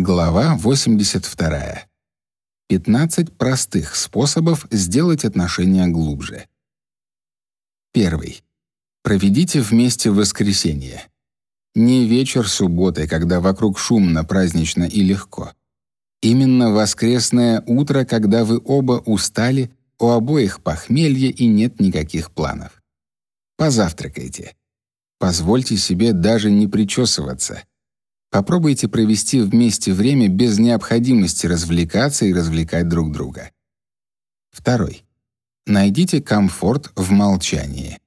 Глава 82. 15 простых способов сделать отношения глубже. Первый. Проведите вместе воскресенье. Не вечер субботы, когда вокруг шумно, празднично и легко. Именно воскресное утро, когда вы оба устали, у обоих похмелье и нет никаких планов. Позавтракайте. Позвольте себе даже не причесываться. Попробуйте провести вместе время без необходимости развлекаться и развлекать друг друга. Второй. Найдите комфорт в молчании.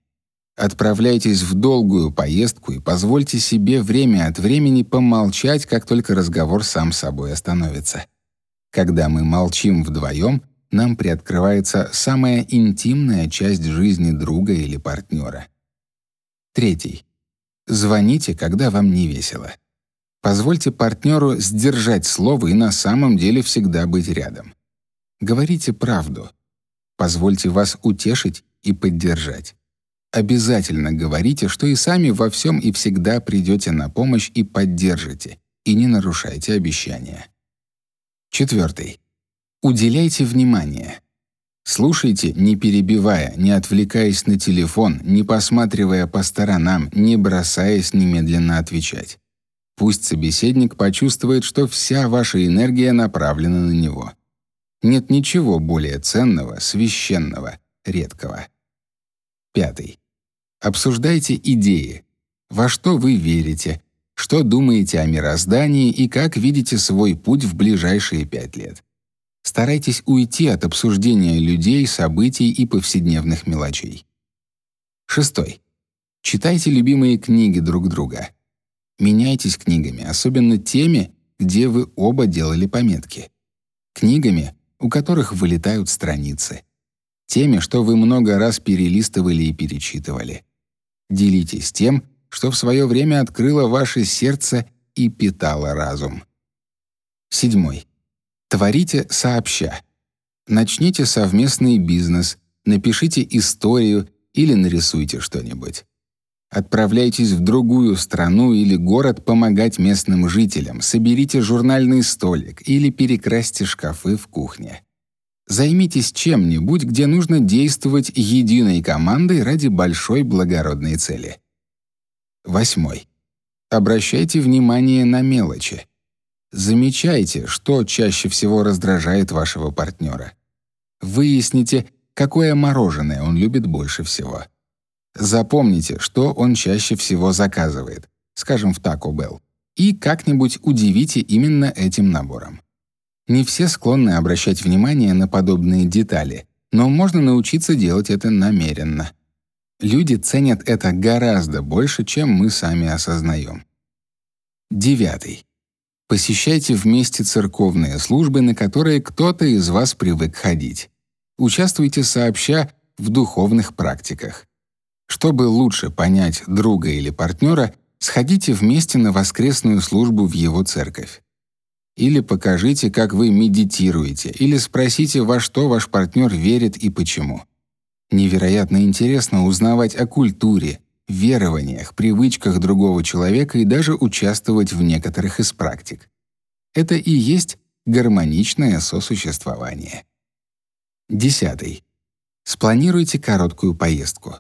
Отправляйтесь в долгую поездку и позвольте себе время от времени помолчать, как только разговор сам собой остановится. Когда мы молчим вдвоем, нам приоткрывается самая интимная часть жизни друга или партнера. Третий. Звоните, когда вам не весело. Позвольте партнеру сдержать слово и на самом деле всегда быть рядом. Говорите правду. Позвольте вас утешить и поддержать. Обязательно говорите, что и сами во всем и всегда придете на помощь и поддержите, и не нарушайте обещания. Четвертый. Уделяйте внимание. Слушайте, не перебивая, не отвлекаясь на телефон, не посматривая по сторонам, не бросаясь немедленно отвечать. Пусть собеседник почувствует, что вся ваша энергия направлена на него. Нет ничего более ценного, священного, редкого. Пятый. Обсуждайте идеи. Во что вы верите, что думаете о мироздании и как видите свой путь в ближайшие пять лет. Старайтесь уйти от обсуждения людей, событий и повседневных мелочей. Шестой. Читайте любимые книги друг друга. Меняйтесь книгами, особенно теми, где вы оба делали пометки. Книгами, у которых вылетают страницы. Теми, что вы много раз перелистывали и перечитывали. Делитесь тем, что в свое время открыло ваше сердце и питало разум. Седьмой. Творите сообща. Начните совместный бизнес, напишите историю или нарисуйте что-нибудь. Отправляйтесь в другую страну или город помогать местным жителям, соберите журнальный столик или перекрасьте шкафы в кухне. Займитесь чем-нибудь, где нужно действовать единой командой ради большой благородной цели. Восьмой. Обращайте внимание на мелочи. Замечайте, что чаще всего раздражает вашего партнера. Выясните, какое мороженое он любит больше всего. Запомните, что он чаще всего заказывает, скажем, в Taco Bell, и как-нибудь удивите именно этим набором. Не все склонны обращать внимание на подобные детали, но можно научиться делать это намеренно. Люди ценят это гораздо больше, чем мы сами осознаем. Девятый. Посещайте вместе церковные службы, на которые кто-то из вас привык ходить. Участвуйте сообща в духовных практиках. Чтобы лучше понять друга или партнера, сходите вместе на воскресную службу в его церковь. Или покажите, как вы медитируете, или спросите, во что ваш партнер верит и почему. Невероятно интересно узнавать о культуре, верованиях, привычках другого человека и даже участвовать в некоторых из практик. Это и есть гармоничное сосуществование. Десятый. Спланируйте короткую поездку.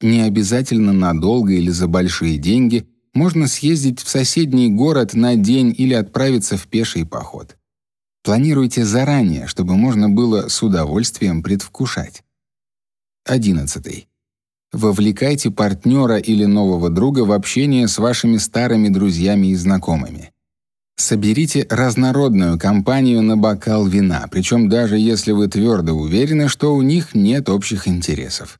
Не обязательно надолго или за большие деньги, можно съездить в соседний город на день или отправиться в пеший поход. Планируйте заранее, чтобы можно было с удовольствием предвкушать. 11. Вовлекайте партнера или нового друга в общение с вашими старыми друзьями и знакомыми. Соберите разнородную компанию на бокал вина, причем даже если вы твердо уверены, что у них нет общих интересов.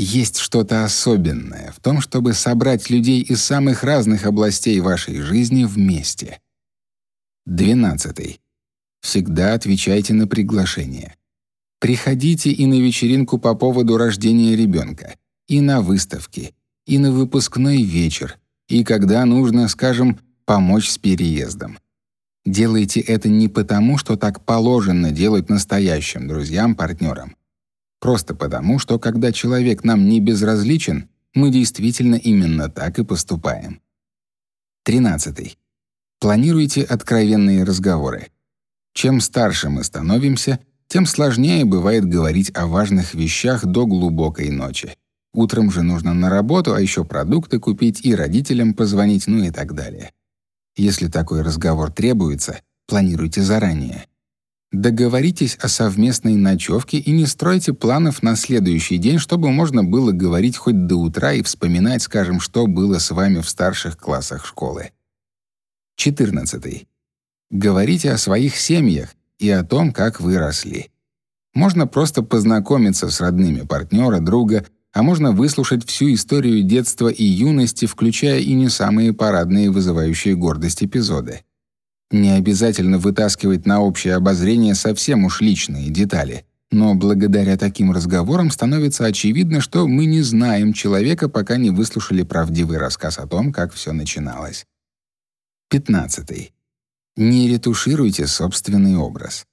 Есть что-то особенное в том, чтобы собрать людей из самых разных областей вашей жизни вместе. 12. Всегда отвечайте на приглашение. Приходите и на вечеринку по поводу рождения ребенка, и на выставки, и на выпускной вечер, и когда нужно, скажем, помочь с переездом. Делайте это не потому, что так положено делать настоящим друзьям, партнерам, Просто потому, что когда человек нам не безразличен, мы действительно именно так и поступаем. 13. Планируйте откровенные разговоры. Чем старше мы становимся, тем сложнее бывает говорить о важных вещах до глубокой ночи. Утром же нужно на работу, а еще продукты купить и родителям позвонить, ну и так далее. Если такой разговор требуется, планируйте заранее. Договоритесь о совместной ночевке и не стройте планов на следующий день, чтобы можно было говорить хоть до утра и вспоминать, скажем, что было с вами в старших классах школы. 14. Говорите о своих семьях и о том, как вы росли. Можно просто познакомиться с родными партнера, друга, а можно выслушать всю историю детства и юности, включая и не самые парадные вызывающие гордость эпизоды. Не обязательно вытаскивать на общее обозрение совсем уж личные детали, но благодаря таким разговорам становится очевидно, что мы не знаем человека, пока не выслушали правдивый рассказ о том, как все начиналось. 15. Не ретушируйте собственный образ.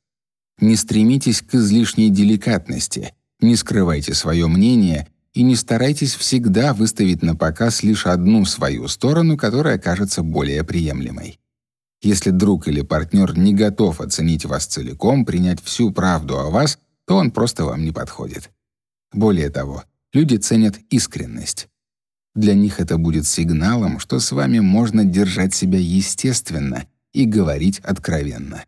Не стремитесь к излишней деликатности, не скрывайте свое мнение и не старайтесь всегда выставить на показ лишь одну свою сторону, которая кажется более приемлемой. Если друг или партнер не готов оценить вас целиком, принять всю правду о вас, то он просто вам не подходит. Более того, люди ценят искренность. Для них это будет сигналом, что с вами можно держать себя естественно и говорить откровенно.